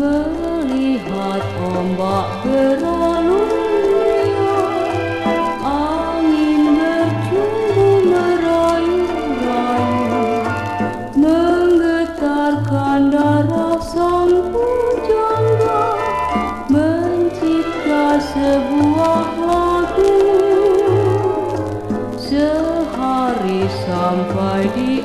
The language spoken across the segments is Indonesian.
Melihat ombak berlalu Angin bercumbu merayu-rayu Menggetarkan darah sang pujangga Mencipta sebuah lagu. Sehari sampai di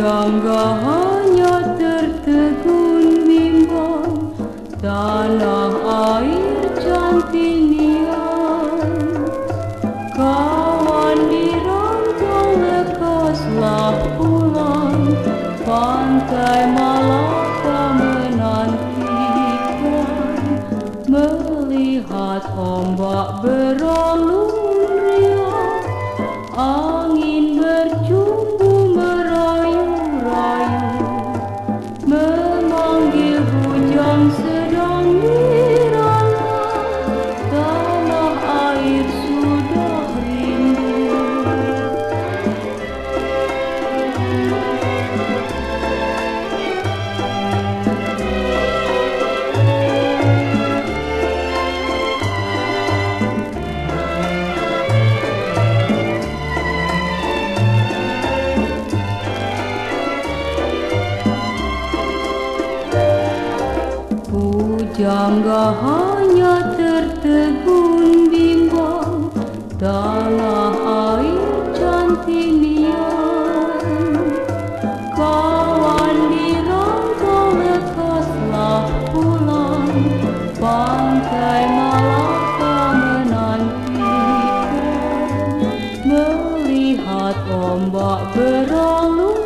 Pujangga hanya tertegun bimbang Tanah air cantinian Kawan di rantau lekaslah pulang Pantai Malaka menantikan. Melihat ombak beralun riang Pujangga hanya tertegun bimbang Tanah air cantinian. Kawan di rantau lekaslah pulang Pantai Malaka menantikan. Melihat ombak berat